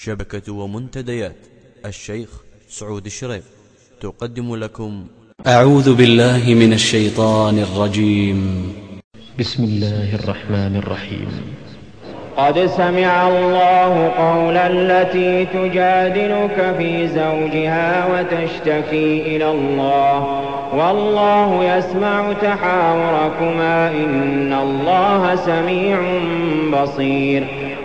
شبكة ومنتديات الشيخ سعود الشريف. تقدم لكم. أعوذ بالله من الشيطان الرجيم. بسم الله الرحمن الرحيم. قد سمع الله قول التي تجادلك في زوجها وتشتكي إلى الله. والله يسمع تحاوركما إن الله سميع بصير.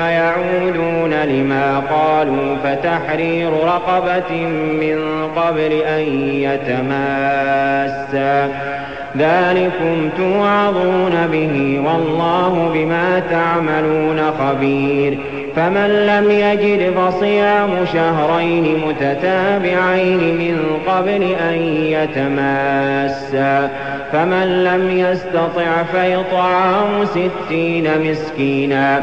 يعودون لما قالوا فتحرير رقبة من قبل أن يتماسا. ذلكم توعظون به والله بما تعملون خبير. فمن لم يجد فصيام شهرين متتابعين من قبل أن يتماسا. فمن لم يستطع فيطعام ستين مسكينا.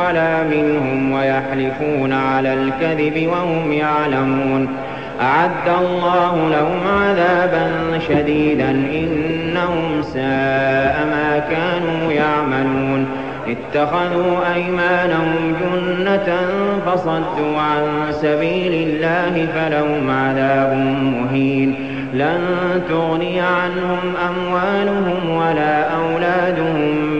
ولا منهم ويحلفون على الكذب وهم يعلمون أعد الله لهم عذابا شديدا إنهم ساء ما كانوا يعملون اتخذوا أيمانهم جنة فصدوا عن سبيل الله فلهم عذاب مهين لن تغني عنهم أموالهم ولا أولادهم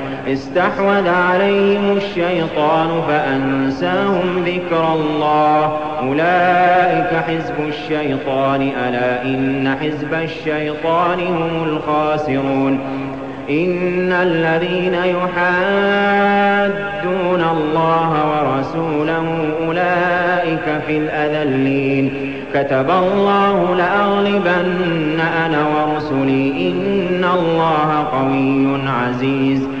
استحوذ عليهم الشيطان فأنساهم ذكر الله. أولئك حزب الشيطان ألا إن حزب الشيطان هم الخاسرون. إن الذين يحادون الله ورسوله أولئك في الأذلين. كتب الله لأغلبن أنا ورسلي. إن الله قوي عزيز.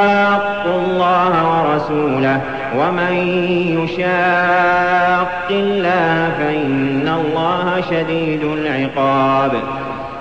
ومن يشاق الله فإن الله شديد العقاب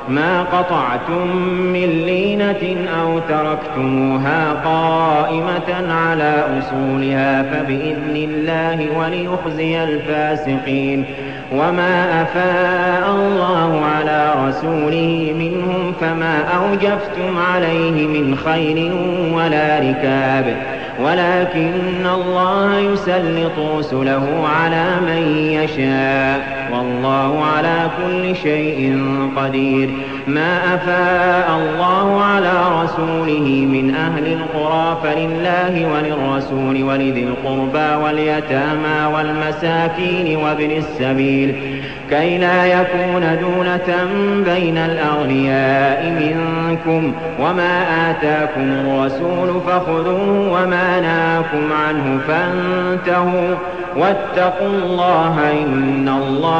ما قطعتم من لينة أو تركتموها قائمة على أصولها فبإذن الله وليخزي الفاسقين وما أفاء الله على رسوله منهم فما أوجفتم عليه من خير ولا ركاب ولكن الله يسلط رسله على من يشاء. والله على كل شيء قدير. ما أفاء الله على رسوله من أهل القرى فلله وللرسول ولذي القربى واليتامى والمساكين وابن السبيل. كي لا يكون دولة بين الأغنياء منكم. وما آتاكم الرسول فخذوه وما ناكم عنه فانتهوا. واتقوا الله إن الله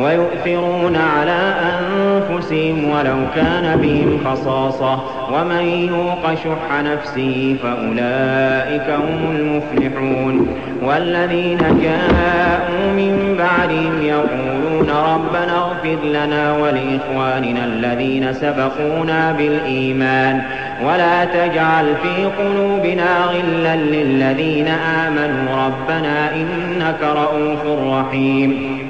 ويؤثرون على أنفسهم ولو كان بهم خصاصة. ومن يوق شح نفسه فأولئك هم المفلحون. والذين جاءوا من بعدهم يقولون ربنا اغفر لنا ولإخواننا الذين سبقونا بالإيمان. ولا تجعل في قلوبنا غلا للذين آمنوا. ربنا إنك رءوف رحيم.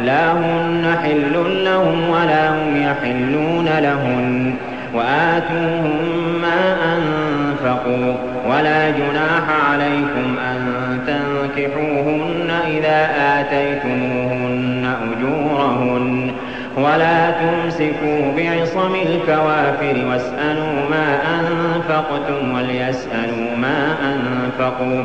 لا هن حل لهم ولا هم يحلون لهن وآتوهم ما أنفقوا ولا جناح عليكم أن تنكحوهن إذا آتيتموهن أجورهن ولا تمسكوا بعصم الكوافر واسألوا ما أنفقتم وليسألوا ما أنفقوا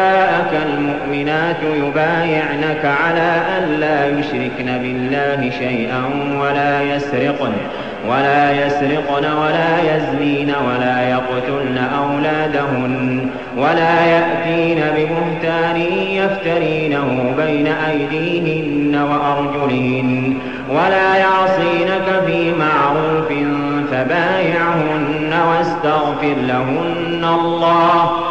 المؤمنات يبايعنك على أن لا يشركن بالله شيئا ولا يسرقن ولا يسرقن ولا يزنين ولا يقتلن أولادهن ولا يأتين ببهتان يفترينه بين أيديهن وأرجلهن ولا يعصينك في معروف فبايعهن واستغفر لهن الله.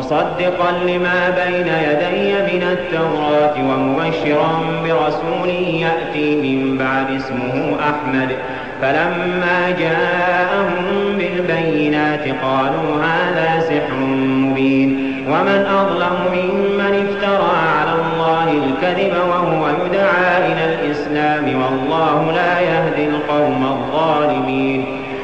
مصدقا لما بين يدي من التوراة ومبشرا برسول يأتي من بعد اسمه أحمد. فلما جاءهم بالبينات قالوا هذا سحر مبين. ومن أظلم ممن افترى على الله الكذب وهو يدعى إلى الإسلام والله لا يهدي القوم الظالمين.